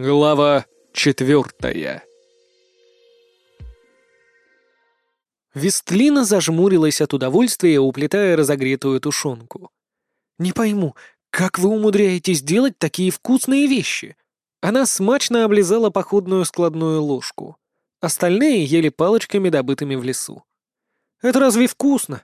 Глава четвертая Вестлина зажмурилась от удовольствия, уплетая разогретую тушенку. «Не пойму, как вы умудряетесь делать такие вкусные вещи?» Она смачно облизала походную складную ложку. Остальные ели палочками, добытыми в лесу. «Это разве вкусно?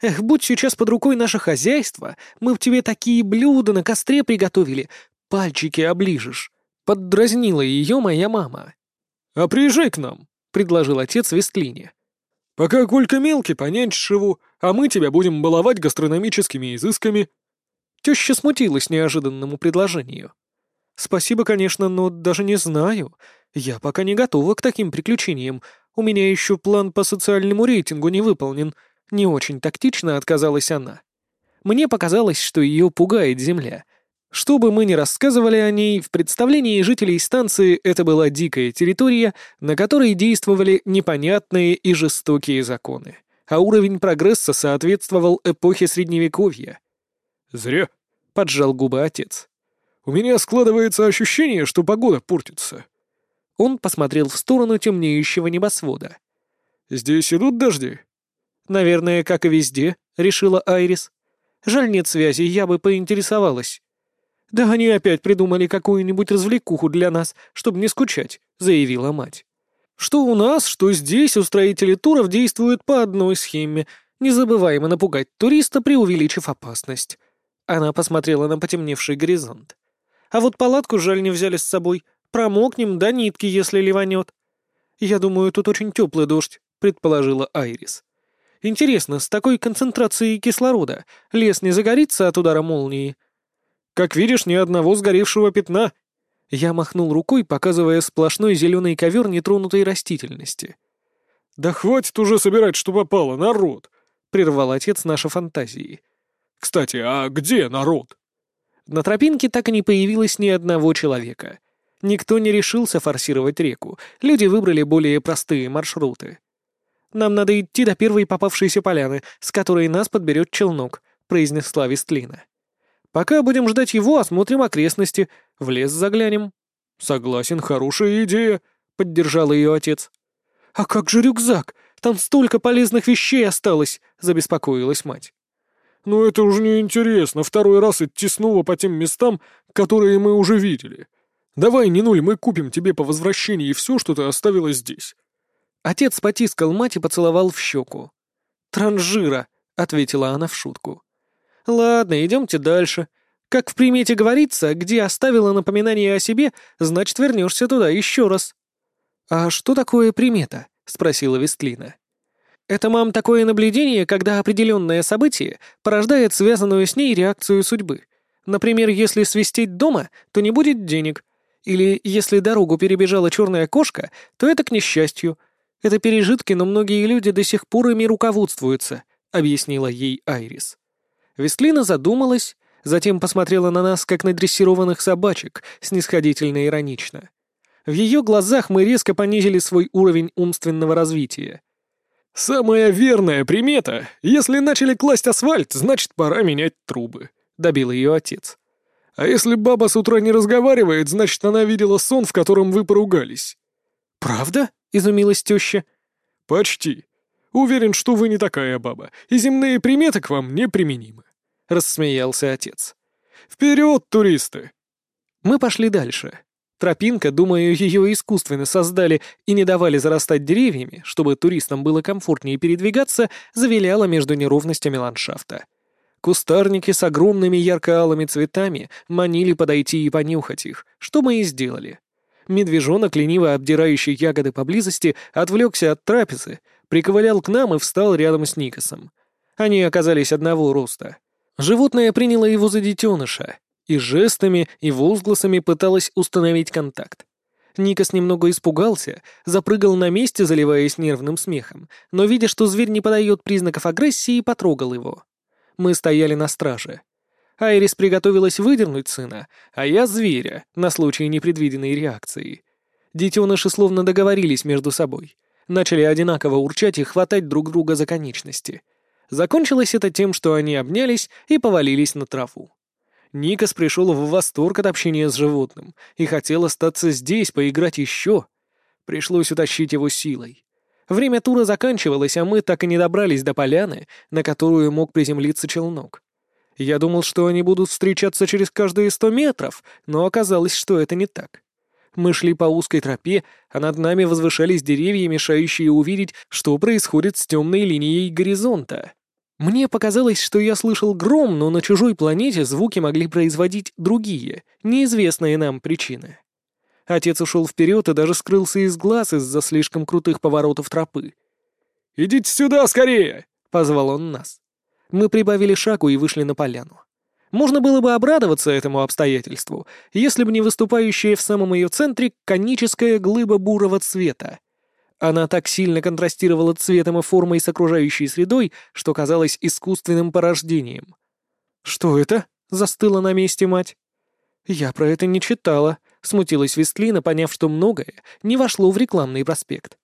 Эх, будь сейчас под рукой наше хозяйство, мы б тебе такие блюда на костре приготовили, пальчики оближешь», — поддразнила ее моя мама. «А приезжай к нам», — предложил отец Вестлине. «Пока Колька мелкий, понять живу, а мы тебя будем баловать гастрономическими изысками». Теща смутилась неожиданному предложению. «Спасибо, конечно, но даже не знаю. Я пока не готова к таким приключениям. У меня еще план по социальному рейтингу не выполнен», не очень тактично отказалась она. Мне показалось, что ее пугает земля. Что бы мы ни рассказывали о ней, в представлении жителей станции это была дикая территория, на которой действовали непонятные и жестокие законы, а уровень прогресса соответствовал эпохе Средневековья. «Зря», — поджал губы отец. «У меня складывается ощущение, что погода портится». Он посмотрел в сторону темнеющего небосвода. «Здесь идут дожди?» «Наверное, как и везде», — решила Айрис. «Жаль, нет связи, я бы поинтересовалась». «Да они опять придумали какую-нибудь развлекуху для нас, чтобы не скучать», — заявила мать. «Что у нас, что здесь устроители туров действуют по одной схеме, незабываемо напугать туриста, преувеличив опасность». Она посмотрела на потемневший горизонт. «А вот палатку жаль не взяли с собой. Промокнем до нитки, если ливанет». «Я думаю, тут очень теплый дождь», — предположила Айрис. Интересно, с такой концентрацией кислорода лес не загорится от удара молнии? Как видишь, ни одного сгоревшего пятна. Я махнул рукой, показывая сплошной зеленый ковер нетронутой растительности. «Да хватит уже собирать, что попало, народ!» — прервал отец наши фантазии. «Кстати, а где народ?» На тропинке так и не появилось ни одного человека. Никто не решился форсировать реку, люди выбрали более простые маршруты. Нам надо идти до первой попавшейся поляны, с которой нас подберет челнок», — произнесла Вестлина. «Пока будем ждать его, осмотрим окрестности, в лес заглянем». «Согласен, хорошая идея», — поддержал ее отец. «А как же рюкзак? Там столько полезных вещей осталось», — забеспокоилась мать. «Ну это уже не интересно, второй раз идти снова по тем местам, которые мы уже видели. Давай, не нуль, мы купим тебе по возвращении все, что ты оставила здесь. Отец потискал мать и поцеловал в щеку. «Транжира», — ответила она в шутку. «Ладно, идемте дальше. Как в примете говорится, где оставила напоминание о себе, значит, вернешься туда еще раз». «А что такое примета?» — спросила Вестлина. «Это, мам, такое наблюдение, когда определенное событие порождает связанную с ней реакцию судьбы. Например, если свистеть дома, то не будет денег. Или если дорогу перебежала черная кошка, то это к несчастью. Это пережитки, но многие люди до сих пор ими руководствуются», — объяснила ей Айрис. Вестлина задумалась, затем посмотрела на нас, как на дрессированных собачек, снисходительно иронично. В ее глазах мы резко понизили свой уровень умственного развития. «Самая верная примета. Если начали класть асфальт, значит, пора менять трубы», — добил ее отец. «А если баба с утра не разговаривает, значит, она видела сон, в котором вы поругались». «Правда?» — изумилась теща. «Почти. Уверен, что вы не такая баба, и земные приметы к вам неприменимы», — рассмеялся отец. «Вперед, туристы!» Мы пошли дальше. Тропинка, думаю, ее искусственно создали и не давали зарастать деревьями, чтобы туристам было комфортнее передвигаться, завиляла между неровностями ландшафта. Кустарники с огромными ярко-алыми цветами манили подойти и понюхать их, что мы и сделали. Медвежонок, лениво обдирающий ягоды поблизости, отвлекся от трапезы, приковылял к нам и встал рядом с Никосом. Они оказались одного роста. Животное приняло его за детеныша и жестами, и возгласами пыталось установить контакт. Никос немного испугался, запрыгал на месте, заливаясь нервным смехом, но, видя, что зверь не подает признаков агрессии, потрогал его. Мы стояли на страже. Айрис приготовилась выдернуть сына, а я — зверя, на случай непредвиденной реакции. Детеныши словно договорились между собой. Начали одинаково урчать и хватать друг друга за конечности. Закончилось это тем, что они обнялись и повалились на траву. Никас пришел в восторг от общения с животным и хотел остаться здесь, поиграть еще. Пришлось утащить его силой. Время тура заканчивалось, а мы так и не добрались до поляны, на которую мог приземлиться челнок. Я думал, что они будут встречаться через каждые сто метров, но оказалось, что это не так. Мы шли по узкой тропе, а над нами возвышались деревья, мешающие увидеть, что происходит с темной линией горизонта. Мне показалось, что я слышал гром, но на чужой планете звуки могли производить другие, неизвестные нам причины. Отец ушел вперед и даже скрылся из глаз из-за слишком крутых поворотов тропы. «Идите сюда скорее!» — позвал он нас. Мы прибавили шагу и вышли на поляну. Можно было бы обрадоваться этому обстоятельству, если бы не выступающая в самом ее центре коническая глыба бурого цвета. Она так сильно контрастировала цветом и формой с окружающей средой, что казалась искусственным порождением. «Что это?» — застыла на месте мать. «Я про это не читала», — смутилась Вестлина, поняв, что многое не вошло в рекламный проспект.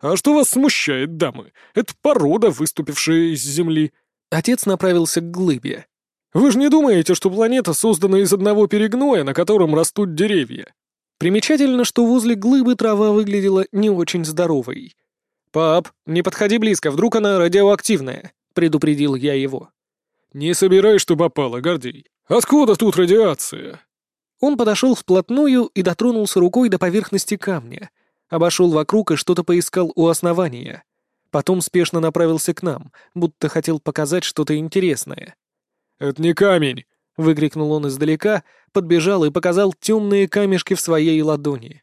«А что вас смущает, дамы? Это порода, выступившая из Земли». Отец направился к глыбе. Вы же не думаете, что планета создана из одного перегноя, на котором растут деревья? Примечательно, что возле глыбы трава выглядела не очень здоровой. «Пап, не подходи близко, вдруг она радиоактивная», — предупредил я его. «Не собирай, что попало, Гордей. Откуда тут радиация?» Он подошел вплотную и дотронулся рукой до поверхности камня. Обошел вокруг и что-то поискал у основания. Потом спешно направился к нам, будто хотел показать что-то интересное. «Это не камень!» — выкрикнул он издалека, подбежал и показал темные камешки в своей ладони.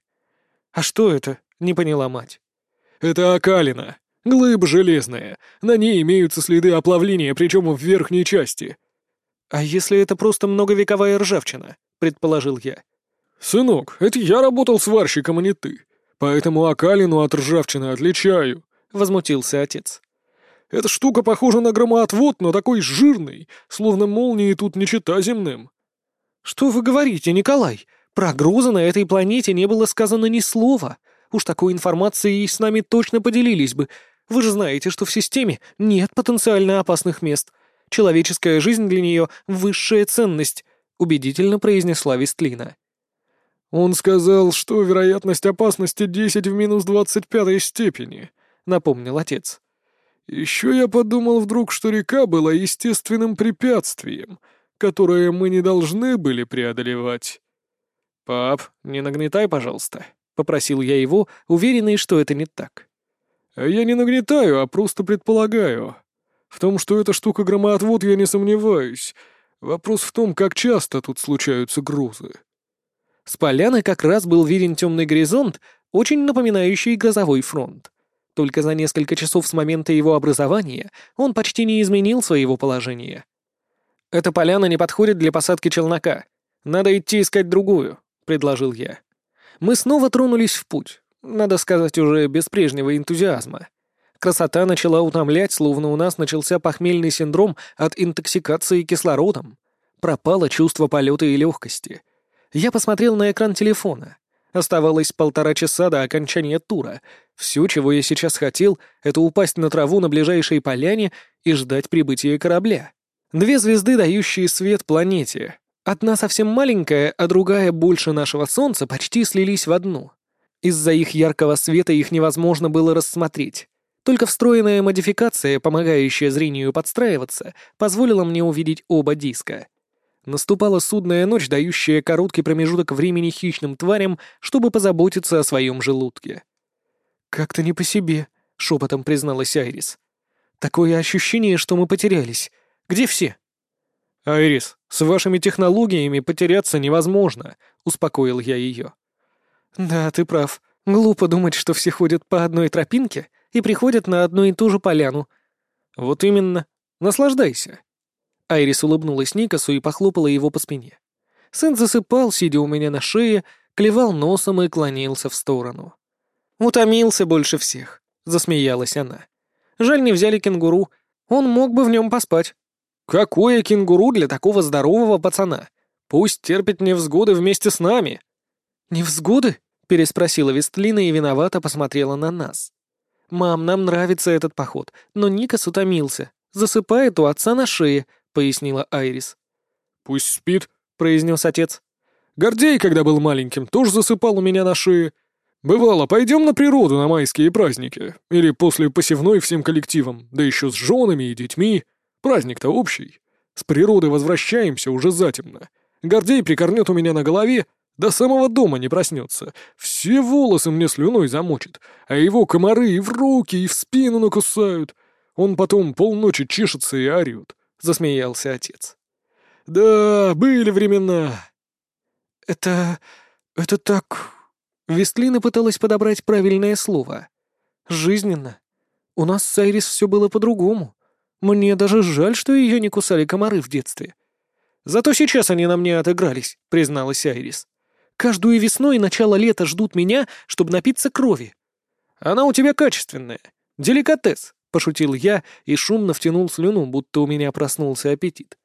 «А что это?» — не поняла мать. «Это окалина. Глыба железная. На ней имеются следы оплавления, причем в верхней части». «А если это просто многовековая ржавчина?» — предположил я. «Сынок, это я работал сварщиком, а не ты. Поэтому окалину от ржавчины отличаю», — возмутился отец. Эта штука похожа на громоотвод, но такой жирный, словно молнии тут не чита земным». «Что вы говорите, Николай? Про грузы на этой планете не было сказано ни слова. Уж такой информацией с нами точно поделились бы. Вы же знаете, что в системе нет потенциально опасных мест. Человеческая жизнь для нее — высшая ценность», — убедительно произнесла Вестлина. «Он сказал, что вероятность опасности 10 в минус 25 степени», — напомнил отец. Еще я подумал вдруг, что река была естественным препятствием, которое мы не должны были преодолевать. «Пап, не нагнетай, пожалуйста», — попросил я его, уверенный, что это не так. «А я не нагнетаю, а просто предполагаю. В том, что эта штука громоотвод, я не сомневаюсь. Вопрос в том, как часто тут случаются грузы». С поляны как раз был виден темный горизонт, очень напоминающий грозовой фронт. Только за несколько часов с момента его образования он почти не изменил своего положения. «Эта поляна не подходит для посадки челнока. Надо идти искать другую», — предложил я. Мы снова тронулись в путь, надо сказать, уже без прежнего энтузиазма. Красота начала утомлять, словно у нас начался похмельный синдром от интоксикации кислородом. Пропало чувство полета и легкости. Я посмотрел на экран телефона. Оставалось полтора часа до окончания тура. Все, чего я сейчас хотел, это упасть на траву на ближайшей поляне и ждать прибытия корабля. Две звезды, дающие свет планете. Одна совсем маленькая, а другая больше нашего Солнца, почти слились в одну. Из-за их яркого света их невозможно было рассмотреть. Только встроенная модификация, помогающая зрению подстраиваться, позволила мне увидеть оба диска — Наступала судная ночь, дающая короткий промежуток времени хищным тварям, чтобы позаботиться о своем желудке. «Как-то не по себе», — шепотом призналась Айрис. «Такое ощущение, что мы потерялись. Где все?» «Айрис, с вашими технологиями потеряться невозможно», — успокоил я ее. «Да, ты прав. Глупо думать, что все ходят по одной тропинке и приходят на одну и ту же поляну». «Вот именно. Наслаждайся». Айрис улыбнулась Никасу и похлопала его по спине. Сын засыпал, сидя у меня на шее, клевал носом и клонился в сторону. «Утомился больше всех», — засмеялась она. «Жаль, не взяли кенгуру. Он мог бы в нем поспать». «Какое кенгуру для такого здорового пацана? Пусть терпит невзгоды вместе с нами». «Невзгоды?» — переспросила Вестлина и виновато посмотрела на нас. «Мам, нам нравится этот поход, но Никас утомился. Засыпает у отца на шее, пояснила Айрис. «Пусть спит», — произнес отец. «Гордей, когда был маленьким, тоже засыпал у меня на шее. Бывало, пойдем на природу на майские праздники. Или после посевной всем коллективом, да еще с женами и детьми. Праздник-то общий. С природы возвращаемся уже затемно. Гордей прикорнет у меня на голове, до самого дома не проснется. Все волосы мне слюной замочит, а его комары и в руки, и в спину накусают. Он потом полночи чешется и орет», — засмеялся отец. «Да, были времена». «Это... это так...» Вестлина пыталась подобрать правильное слово. «Жизненно. У нас с Айрис все было по-другому. Мне даже жаль, что ее не кусали комары в детстве. Зато сейчас они на мне отыгрались», — призналась Айрис. Каждую весну и начало лета ждут меня, чтобы напиться крови. Она у тебя качественная. Деликатес, — пошутил я и шумно втянул слюну, будто у меня проснулся аппетит.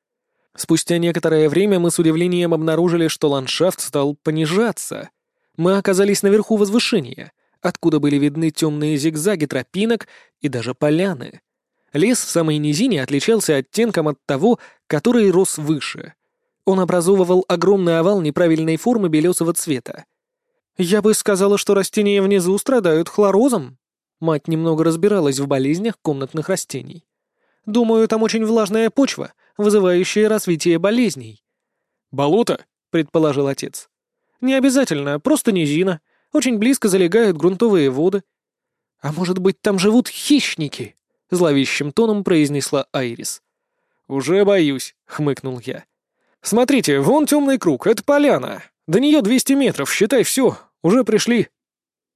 Спустя некоторое время мы с удивлением обнаружили, что ландшафт стал понижаться. Мы оказались наверху возвышения, откуда были видны темные зигзаги тропинок и даже поляны. Лес в самой низине отличался оттенком от того, который рос выше. Он образовывал огромный овал неправильной формы белесого цвета. «Я бы сказала, что растения внизу страдают хлорозом». Мать немного разбиралась в болезнях комнатных растений. «Думаю, там очень влажная почва, вызывающая развитие болезней». «Болото?» — предположил отец. «Не обязательно, просто низина. Очень близко залегают грунтовые воды». «А может быть, там живут хищники?» — зловещим тоном произнесла Айрис. «Уже боюсь», — хмыкнул я. «Смотрите, вон темный круг, это поляна. До нее 200 метров, считай, все, уже пришли».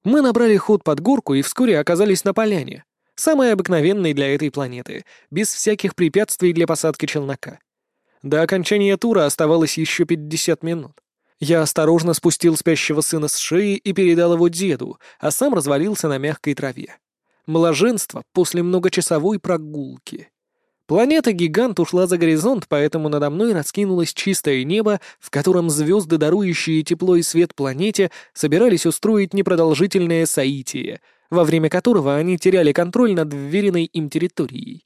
Мы набрали ход под горку и вскоре оказались на поляне, самой обыкновенной для этой планеты, без всяких препятствий для посадки челнока. До окончания тура оставалось еще 50 минут. Я осторожно спустил спящего сына с шеи и передал его деду, а сам развалился на мягкой траве. Блаженство после многочасовой прогулки. Планета-гигант ушла за горизонт, поэтому надо мной раскинулось чистое небо, в котором звезды, дарующие тепло и свет планете, собирались устроить непродолжительное соитие, во время которого они теряли контроль над вверенной им территорией.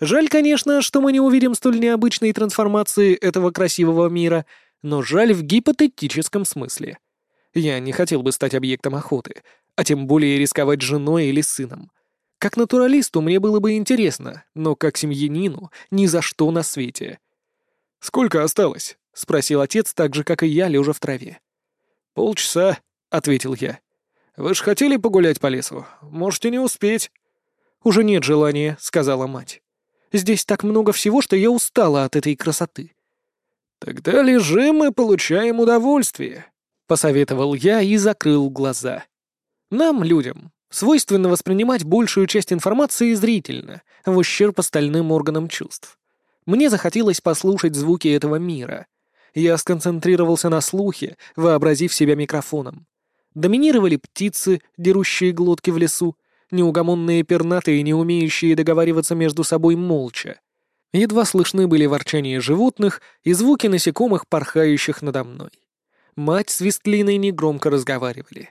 Жаль, конечно, что мы не увидим столь необычной трансформации этого красивого мира, но жаль в гипотетическом смысле. Я не хотел бы стать объектом охоты, а тем более рисковать женой или сыном. Как натуралисту мне было бы интересно, но как семьянину ни за что на свете. «Сколько осталось?» — спросил отец, так же, как и я, лежа в траве. «Полчаса», — ответил я. «Вы ж хотели погулять по лесу? Можете не успеть». «Уже нет желания», — сказала мать. «Здесь так много всего, что я устала от этой красоты». «Тогда лежим и получаем удовольствие», — посоветовал я и закрыл глаза. «Нам, людям, Свойственно воспринимать большую часть информации зрительно, в ущерб остальным органам чувств. Мне захотелось послушать звуки этого мира. Я сконцентрировался на слухе, вообразив себя микрофоном. Доминировали птицы, дерущие глотки в лесу, неугомонные пернатые, не умеющие договариваться между собой молча. Едва слышны были ворчания животных и звуки насекомых, порхающих надо мной. Мать с Вестлиной негромко разговаривали.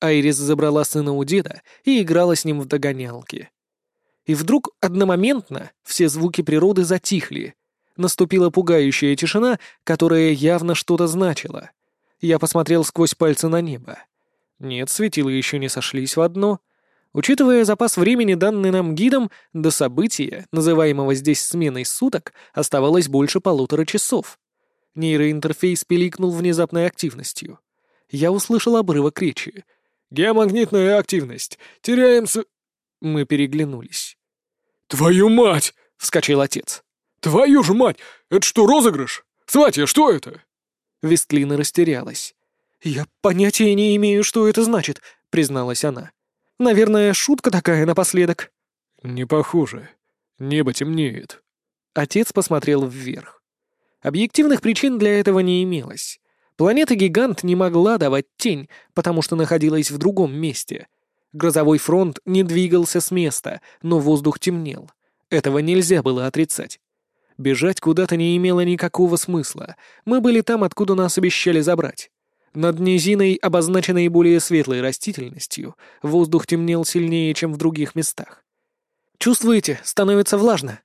Айрис забрала сына у деда и играла с ним в догонялки. И вдруг одномоментно все звуки природы затихли. Наступила пугающая тишина, которая явно что-то значила. Я посмотрел сквозь пальцы на небо. Нет, светила еще не сошлись в одно. Учитывая запас времени, данный нам гидом, до события, называемого здесь сменой суток, оставалось больше полутора часов. Нейроинтерфейс пиликнул внезапной активностью. Я услышал обрывок речи — Геомагнитная активность. Теряем с...» Мы переглянулись. «Твою мать!» — вскочил отец. «Твою же мать! Это что, розыгрыш? Сватья, что это?» Вестлина растерялась. «Я понятия не имею, что это значит», — призналась она. «Наверное, шутка такая напоследок». «Не похоже. Небо темнеет». Отец посмотрел вверх. Объективных причин для этого не имелось. Планета-гигант не могла давать тень, потому что находилась в другом месте. Грозовой фронт не двигался с места, но воздух темнел. Этого нельзя было отрицать. Бежать куда-то не имело никакого смысла. Мы были там, откуда нас обещали забрать. Над низиной, обозначенной более светлой растительностью, воздух темнел сильнее, чем в других местах. «Чувствуете? Становится влажно».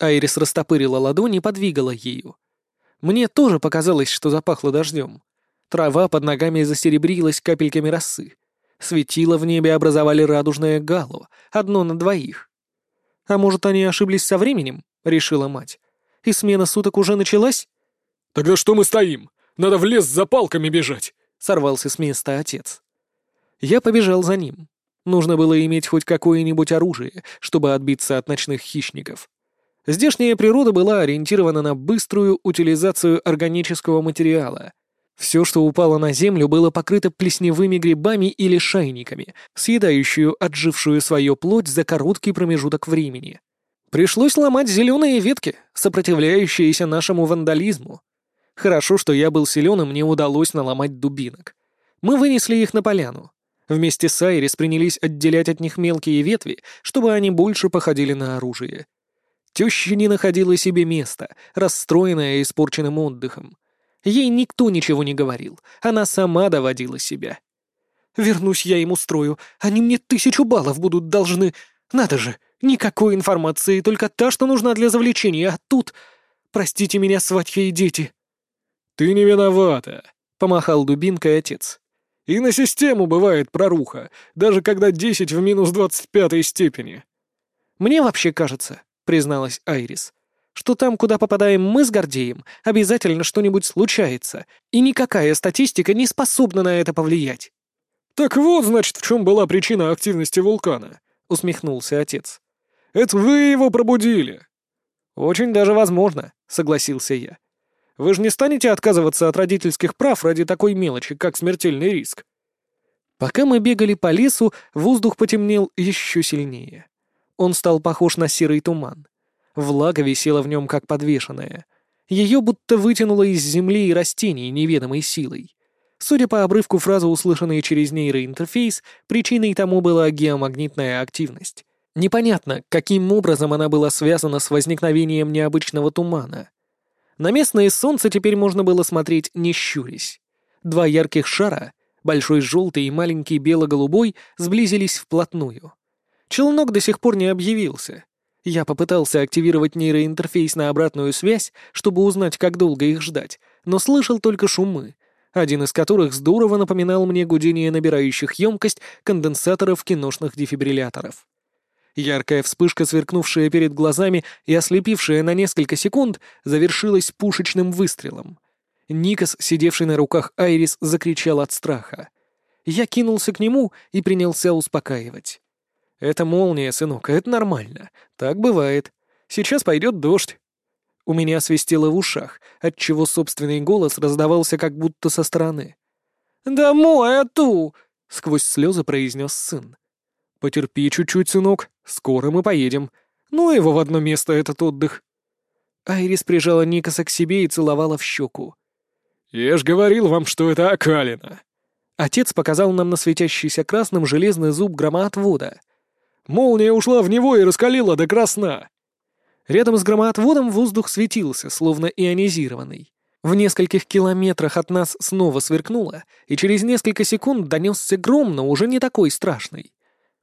Айрис растопырила ладонь и подвигала ею. Мне тоже показалось, что запахло дождем. Трава под ногами засеребрилась капельками росы. Светила в небе образовали радужное гало, одно на двоих. «А может, они ошиблись со временем?» — решила мать. «И смена суток уже началась?» «Тогда что мы стоим? Надо в лес за палками бежать!» — сорвался с места отец. Я побежал за ним. Нужно было иметь хоть какое-нибудь оружие, чтобы отбиться от ночных хищников. Здешняя природа была ориентирована на быструю утилизацию органического материала. Все, что упало на землю, было покрыто плесневыми грибами или шайниками, съедающую отжившую свою плоть за короткий промежуток времени. Пришлось ломать зеленые ветки, сопротивляющиеся нашему вандализму. Хорошо, что я был силен, и мне удалось наломать дубинок. Мы вынесли их на поляну. Вместе с Айрис принялись отделять от них мелкие ветви, чтобы они больше походили на оружие. Теща не находила себе места, расстроенная испорченным отдыхом. Ей никто ничего не говорил, она сама доводила себя. «Вернусь я им устрою, они мне тысячу баллов будут должны. Надо же, никакой информации, только та, что нужна для завлечения, а тут... Простите меня, сватья и дети». «Ты не виновата», — помахал дубинкой отец. «И на систему бывает проруха, даже когда десять в минус двадцать пятой степени». «Мне вообще кажется, — призналась Айрис, — что там, куда попадаем мы с Гордеем, обязательно что-нибудь случается, и никакая статистика не способна на это повлиять». «Так вот, значит, в чем была причина активности вулкана», — усмехнулся отец. «Это вы его пробудили». «Очень даже возможно», — согласился я. «Вы же не станете отказываться от родительских прав ради такой мелочи, как смертельный риск?» Пока мы бегали по лесу, воздух потемнел еще сильнее. Он стал похож на серый туман. Влага висела в нем как подвешенная. Ее будто вытянуло из земли и растений неведомой силой. Судя по обрывку фразы, услышанной через нейроинтерфейс, причиной тому была геомагнитная активность. Непонятно, каким образом она была связана с возникновением необычного тумана. На местное солнце теперь можно было смотреть не щурясь. Два ярких шара, большой желтый и маленький бело-голубой, сблизились вплотную. Челнок до сих пор не объявился. Я попытался активировать нейроинтерфейс на обратную связь, чтобы узнать, как долго их ждать, но слышал только шумы, один из которых здорово напоминал мне гудение набирающих емкость конденсаторов киношных дефибрилляторов. Яркая вспышка, сверкнувшая перед глазами и ослепившая на несколько секунд, завершилась пушечным выстрелом. Никас, сидевший на руках Айрис, закричал от страха. Я кинулся к нему и принялся успокаивать. «Это молния, сынок, это нормально. Так бывает. Сейчас пойдет дождь». У меня свистело в ушах, отчего собственный голос раздавался как будто со стороны. «Домой, ату!» — сквозь слезы произнес сын. «Потерпи чуть-чуть, сынок, скоро мы поедем. Ну его в одно место этот отдых». Айрис прижала Никаса к себе и целовала в щеку. «Я ж говорил вам, что это окалина!» Отец показал нам на светящийся красным железный зуб громоотвода — Молния ушла в него и раскалила до красна. Рядом с громоотводом воздух светился, словно ионизированный. В нескольких километрах от нас снова сверкнуло, и через несколько секунд донесся гром, но уже не такой страшный.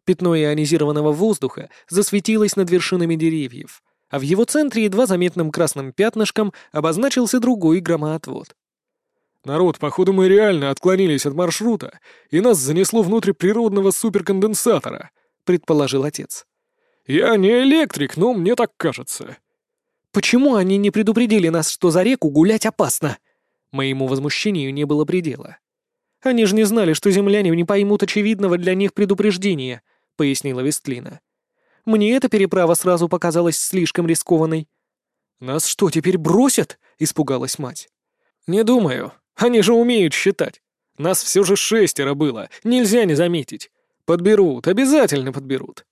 Пятно ионизированного воздуха засветилось над вершинами деревьев, а в его центре едва заметным красным пятнышком обозначился другой громоотвод. «Народ, походу мы реально отклонились от маршрута, и нас занесло внутрь природного суперконденсатора», предположил отец. «Я не электрик, но мне так кажется». «Почему они не предупредили нас, что за реку гулять опасно?» Моему возмущению не было предела. «Они же не знали, что земляне не поймут очевидного для них предупреждения», — пояснила Вестлина. «Мне эта переправа сразу показалась слишком рискованной». «Нас что, теперь бросят?» — испугалась мать. «Не думаю. Они же умеют считать. Нас все же шестеро было, нельзя не заметить. Подберут, обязательно подберут.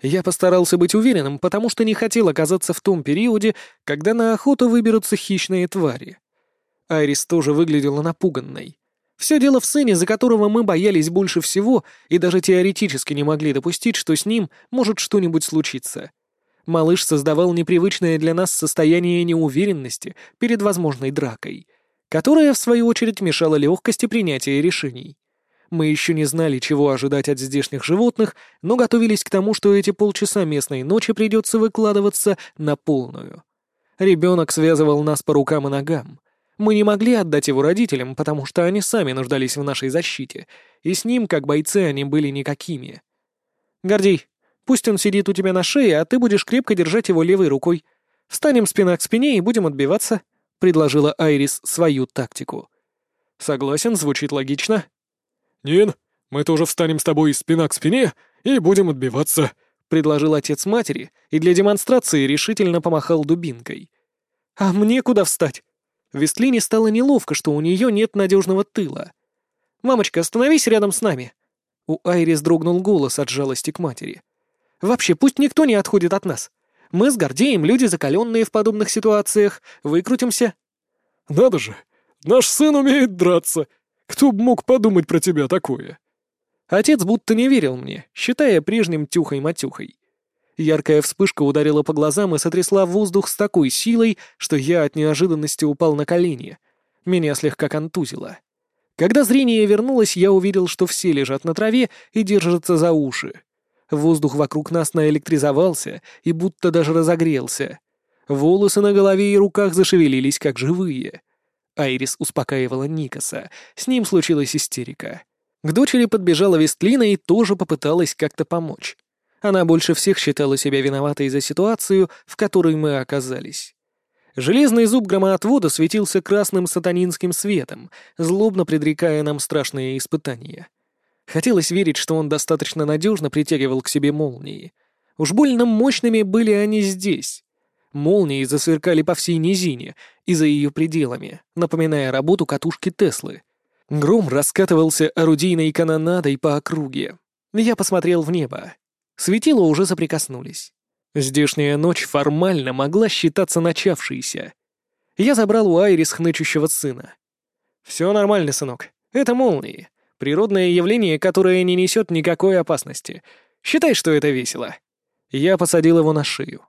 Я постарался быть уверенным, потому что не хотел оказаться в том периоде, когда на охоту выберутся хищные твари. Айрис тоже выглядела напуганной. Все дело в сыне, за которого мы боялись больше всего и даже теоретически не могли допустить, что с ним может что-нибудь случиться. Малыш создавал непривычное для нас состояние неуверенности перед возможной дракой, которая, в свою очередь, мешала легкости принятия решений. Мы еще не знали, чего ожидать от здешних животных, но готовились к тому, что эти полчаса местной ночи придется выкладываться на полную. Ребенок связывал нас по рукам и ногам. Мы не могли отдать его родителям, потому что они сами нуждались в нашей защите, и с ним, как бойцы, они были никакими. Гордей, пусть он сидит у тебя на шее, а ты будешь крепко держать его левой рукой. Встанем спина к спине и будем отбиваться», — предложила Айрис свою тактику. «Согласен, звучит логично». «Нин, мы тоже встанем с тобой спина к спине и будем отбиваться», — предложил отец матери и для демонстрации решительно помахал дубинкой. «А мне куда встать?» Вестлине стало неловко, что у нее нет надежного тыла. «Мамочка, остановись рядом с нами!» У Айрис дрогнул голос от жалости к матери. «Вообще, пусть никто не отходит от нас. Мы с Гордеем люди, закаленные в подобных ситуациях. Выкрутимся». «Надо же! Наш сын умеет драться! Кто бы мог подумать про тебя такое?» Отец будто не верил мне, считая прежним тюхой-матюхой. Яркая вспышка ударила по глазам и сотрясла воздух с такой силой, что я от неожиданности упал на колени. Меня слегка контузило. Когда зрение вернулось, я увидел, что все лежат на траве и держатся за уши. Воздух вокруг нас наэлектризовался и будто даже разогрелся. Волосы на голове и руках зашевелились, как живые. Айрис успокаивала Никаса. С ним случилась истерика. К дочери подбежала Вестлина и тоже попыталась как-то помочь. Она больше всех считала себя виноватой за ситуацию, в которой мы оказались. Железный зуб громоотвода светился красным сатанинским светом, злобно предрекая нам страшные испытания. Хотелось верить, что он достаточно надежно притягивал к себе молнии. Уж больно мощными были они здесь. Молнии засверкали по всей низине и за ее пределами, напоминая работу катушки Теслы. Гром раскатывался орудийной канонадой по округе. Я посмотрел в небо. Светила уже соприкоснулись. Здешняя ночь формально могла считаться начавшейся. Я забрал у Айрис хнычущего сына. «Все нормально, сынок. Это молнии. Природное явление, которое не несет никакой опасности. Считай, что это весело». Я посадил его на шею.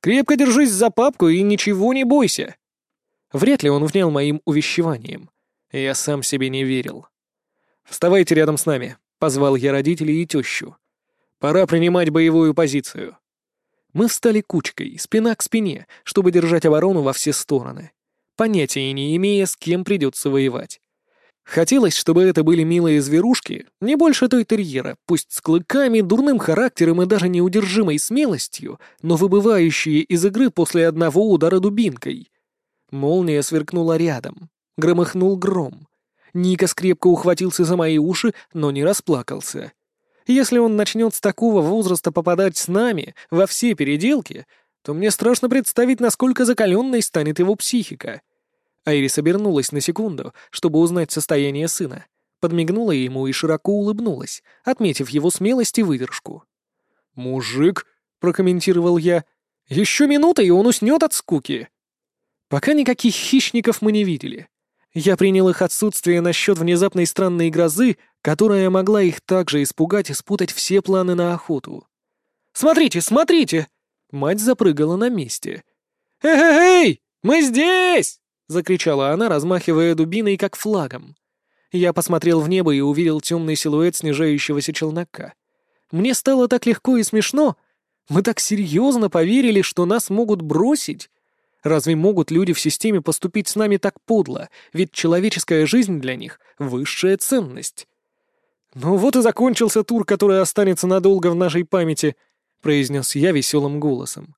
«Крепко держись за папку и ничего не бойся». Вряд ли он внял моим увещеванием. Я сам себе не верил. «Вставайте рядом с нами», — позвал я родителей и тещу. Пора принимать боевую позицию. Мы встали кучкой, спина к спине, чтобы держать оборону во все стороны, понятия не имея, с кем придется воевать. Хотелось, чтобы это были милые зверушки, не больше той терьера, пусть с клыками, дурным характером и даже неудержимой смелостью, но выбывающие из игры после одного удара дубинкой. Молния сверкнула рядом. Громыхнул гром. Ника скрепко ухватился за мои уши, но не расплакался. Если он начнет с такого возраста попадать с нами во все переделки, то мне страшно представить, насколько закаленной станет его психика. Айрис обернулась на секунду, чтобы узнать состояние сына, подмигнула ему и широко улыбнулась, отметив его смелость и выдержку. «Мужик», — прокомментировал я, — «еще минута, и он уснет от скуки». Пока никаких хищников мы не видели. Я принял их отсутствие насчет внезапной странной грозы которая могла их также испугать и спутать все планы на охоту. «Смотрите, смотрите!» Мать запрыгала на месте. «Эй-эй-эй! Мы здесь!» — закричала она, размахивая дубиной, как флагом. Я посмотрел в небо и увидел темный силуэт снижающегося челнока. Мне стало так легко и смешно. Мы так серьезно поверили, что нас могут бросить. Разве могут люди в системе поступить с нами так подло? Ведь человеческая жизнь для них — высшая ценность. «Ну вот и закончился тур, который останется надолго в нашей памяти», — произнес я веселым голосом.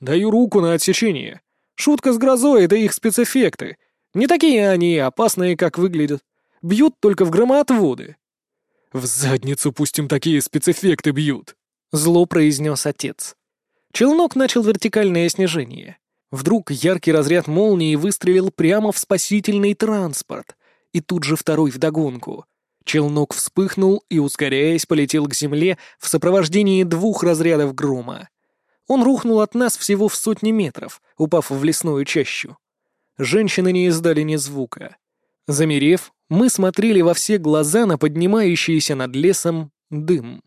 «Даю руку на отсечение. Шутка с грозой — это их спецэффекты. Не такие они опасные, как выглядят. Бьют только в громоотводы». «В задницу пусть им такие спецэффекты бьют», — зло произнес отец. Челнок начал вертикальное снижение. Вдруг яркий разряд молнии выстрелил прямо в спасительный транспорт, и тут же второй вдогонку — Челнок вспыхнул и, ускоряясь, полетел к земле в сопровождении двух разрядов грома. Он рухнул от нас всего в сотни метров, упав в лесную чащу. Женщины не издали ни звука. Замерев, мы смотрели во все глаза на поднимающийся над лесом дым.